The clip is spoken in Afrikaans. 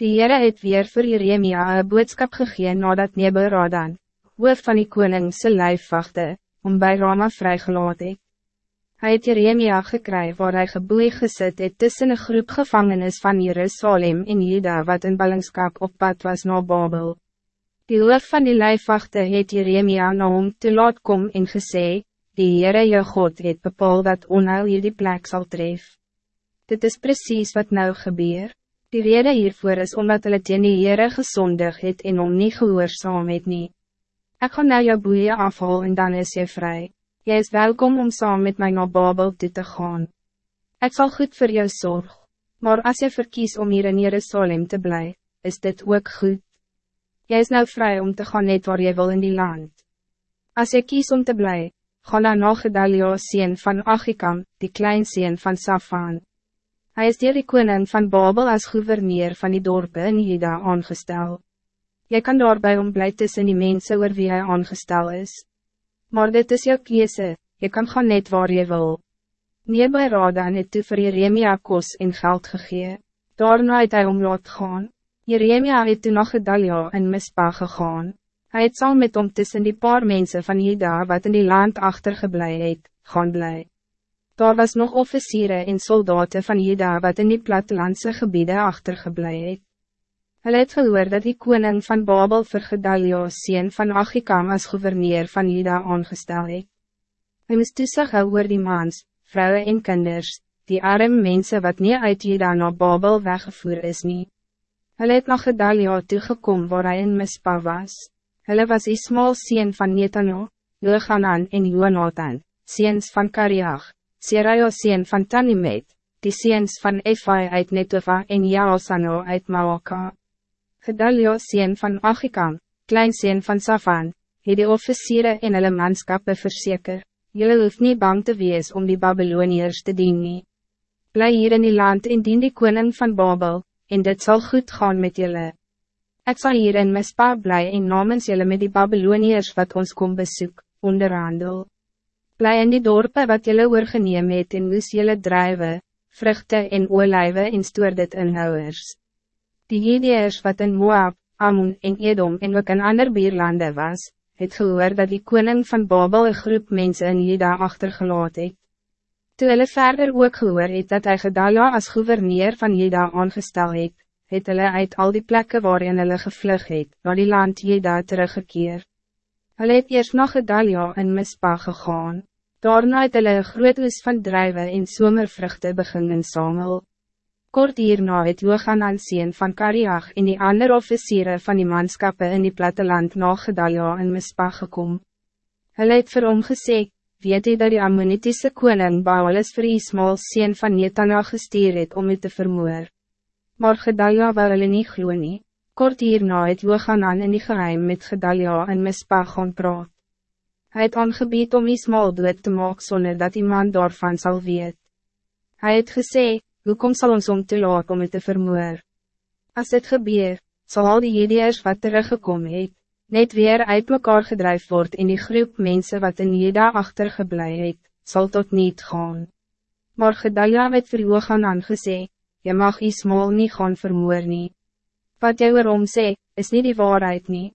Die Heere het weer voor Jeremia een boodskap gegeen nadat Nebelradan, hoof van die koningse lijfwachte, om bij Rama vrygelaat het. Hy het Jeremia gekry waar hy geboeig gesit het tussen een groep gevangenis van Jerusalem en Juda wat in ballingskap op pad was na Babel. Die hoof van die lijfwachte het Jeremia na hom te laat kom en gesê, die Heere jou God het bepaal dat onheil hier die plek sal tref. Dit is precies wat nou gebeurt. Die rede hiervoor is omdat hulle teen die Heere gesondig het en om nie gehoorzaam het nie. Ek gaan nou jou boeie afhaal en dan is jy vrij. Jy is welkom om saam met mij naar Babel toe te gaan. Ik zal goed voor jou zorg. Maar als je verkies om hier in Jerusalem te blijven, is dit ook goed. Jy is nou vrij om te gaan net waar jy wil in die land. Als je kies om te blijven, ga dan nog Gedalio sien van Achikam, die klein sien van Safan. Hij is dier die koning van Babel als gouverneur van die dorpen in Juda aangestel. Jy kan daarbij om blij tussen die mensen oor wie hij aangestel is. Maar dit is jou kiese, je kan gaan net waar je wil. Neerby Radan het toe vir Jeremia kos en geld gegee, daarna het hy om laat gaan. Jeremia het toe na Gedalia in Mispa gegaan. Hij het saam met om tussen die paar mensen van Juda wat in die land achtergeblij het, gaan blij. Daar was nog officieren en soldaten van Juda wat in die plattelandse gebieden achtergeblij het. Hulle het gehoor dat die koning van Babel vir Gedalio sien van Achikam as gouverneur van Juda aangestel het. Hy moest toesig hou oor die mans, vrouwen en kinders, die arme mensen wat niet uit Juda na Babel weggevoerd is nie. Hulle het na Gedalio toegekom waar hy in Mispa was. Hulle was Ismael sien van Netano, Johanan en Jonathan, seens van Kariach, Seraio sien van Tanimet, die seens van Efai uit Netova en Jaosano uit Maoka. Gedalio sien van Achikam, klein sien van Safan, het die officieren en hulle manskappe verseker, Jullie hoeft niet bang te wees om die Babyloniërs te dien nie. Bly hier in die land en dien die koning van Babel, en dit zal goed gaan met jullie. Ik zal hier in Mispa bly en namens jullie met die Babyloniërs wat ons kom bezoek, onderhandel. Bly in die dorpe wat jylle oorgeneem het en moes jylle drijven, vruchten en olijven en stoor dit inhouwers. Die Hedeers wat in Moab, Ammon en Edom en ook in ander bierlande was, het gehoor dat die koning van Babel een groep mensen in Jeda achtergelaat het. Toe hulle verder ook gehoor het dat hy Gedalia as gouverneur van Jeda aangestel het, het hulle uit al die plekken waarin hulle gevlug het, naar die land Jeda teruggekeer. Hulle het eerst nog Gedalia in Mispa gegaan. Daarna het hulle een groot oes van drijven en somervruchten begin insamel. Kort hierna het Johanan sien van Kariach en die andere officieren van die manskappen in die platteland na Gedalia in Mispa gekom. Hulle het vir hom gesê, weet hy dat die Ammonitische koning Baalis vir Ismael sien van Netana gestuur het om het te vermoor. Maar Gedalia wou hulle nie glo nie. Kort hierna het Johanan in die geheim met Gedalia in Mispa gaan praat. Hij het aangebied om Ismael dood te maak zonder dat iemand daarvan zal weet. Hij het gesê, hoe kom sal ons om te laat om het te vermoor? Als dit gebeur, zal al die Jedeers wat teruggekomen het, net weer uit mekaar gedrijf word in die groep mensen wat in Jeda achtergeblij het, zal tot niet gaan. Maar Gedalia het vir Johanan gesê, je mag Ismael niet gaan vermoor nie. Wat jy oorom sê, is niet die waarheid niet.